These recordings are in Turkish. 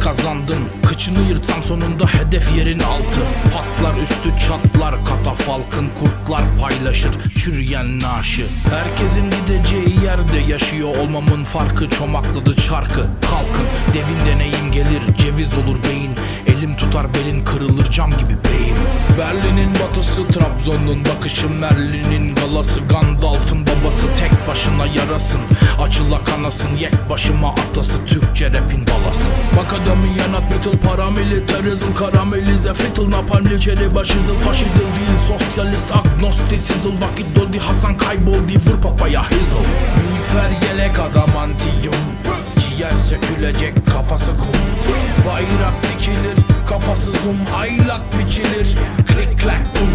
kazandın. Kıçını yırtsan sonunda hedef yerin altı. Patlar üstü çatlar katafalkın Kurtlar paylaşır. Çürüyen naşı Herkesin gideceği yerde yaşıyor olmamın farkı. Çomakladı çarkı. Kalkın devin deneyim gelir. Ceviz olur beyin. Elim tutar belin kırılır cam gibi beyim Berlin'in batısı Trabzon'un bakışı Merlin'in galası babası başına yarasın Açıla kanasın. Yek başıma atası Türkçe rapin balası. Makadamiyanat battle paramilitarizm Karamelize fitil napalm çeri başızıl Faşizm değil sosyalist agnostisizm Vakit doldu Hasan kayboldu vur papaya hizl Miğfer yelek adamantiyum Ciğer sökülecek kafası kum. Bayrak dikilir kafası zoom Aylak biçilir. Klik klak bum.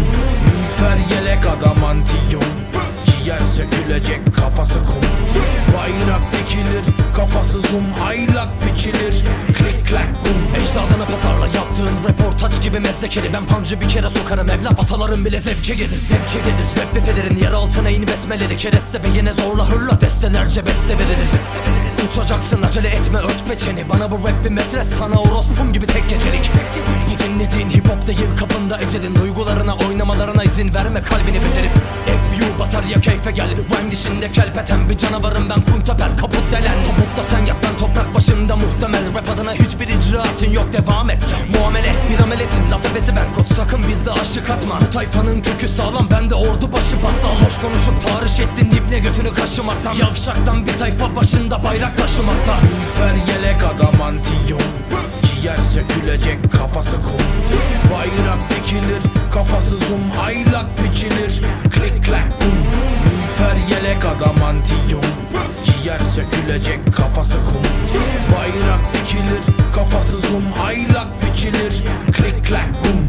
Miğfer yelek adamantiyum Ciğer sökülecek kafası kum. Bayrak dikilir kafası zoom Aylak biçilir. Klik klak bum. Ecdadına pazarla yaptığın reportaj gibi mezdekeli Ben pancı bir kere sokarım evlat Ataların bile zevke gelir zevke gelir. Rap bepelerin yer altına in besmeleri Kereste beyine zorla hırla destelerce beste verilir Uçacaksın acele etme ört peçeni. Bana bu rap bir metre sana orospum gibi tek gecelik. Bu dinlediğin hip hop değil kapında ecelin. Duygularına oynamalarına izin verme kalbini becerip. FU batarya keyfe gel. Rhyme dişinde kelpeten bir canavarım ben. Kunteper Kaput delen. Tabutta sen yak ben toprak başında muhtemel. Rap adına hiçbir icraatın yok devam et. Muamele bir amelesin. Laf ebesi ben kod Sakın bizde aşık atma. Bu tayfanın kökü sağlam ben de ordu başı battal. Boş konuşup tarih ettin dibne götünü kaşımaktan Yavşaktan bir tayfa başında bayrak taşımakta. Miğfer yelek adamantiyum Ciğer sökülecek kafası kum. Bayrak dikilir kafası zoom Aylak biçilir klik klak bum. Miğfer yelek adamantiyum Ciğer sökülecek kafası kum. Bayrak dikilir kafası zoom Aylak biçilir klik klak bum